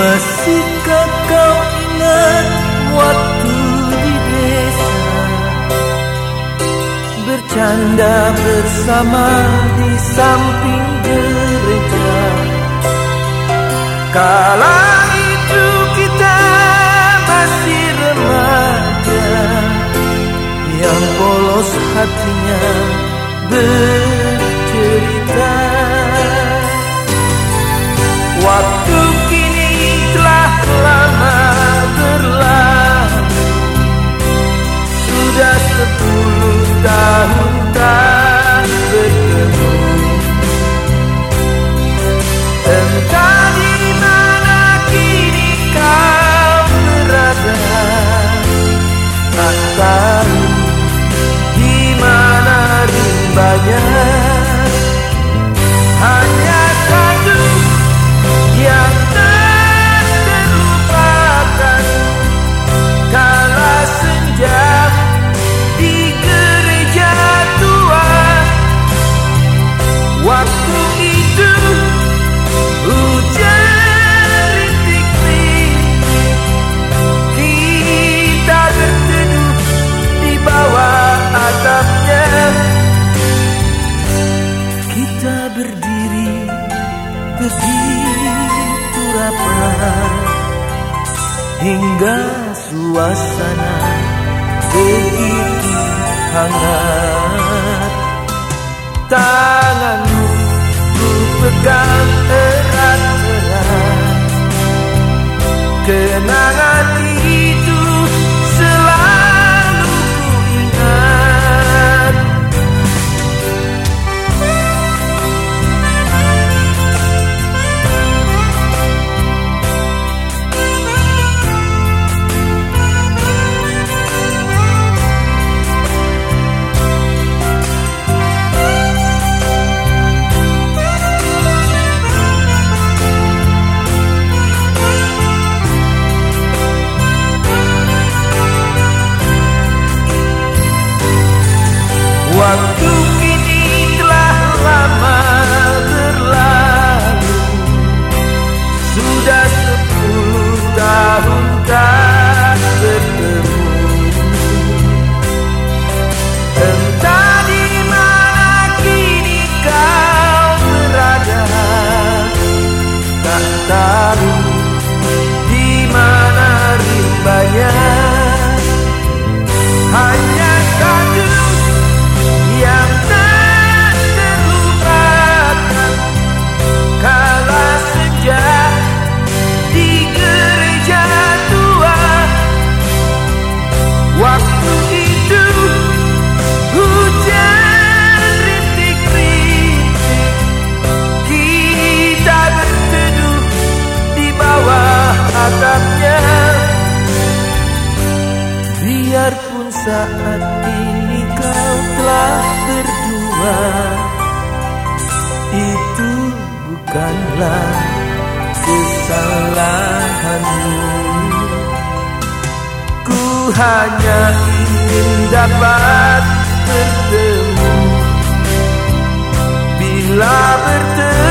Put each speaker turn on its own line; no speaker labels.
Masihkah kau ingat waktu di desa? Bercanda bersama di samping gereja. Kala itu kita masih remaja. Yang polos hatinya Hingga suasana begitu hangat Tanganmu ku pegang erat-erat. Kenangan saat ini kau telah berdua. Itu bukanlah kesalahanmu. Ku hanya ingin dapat bertemu. Bila bertemu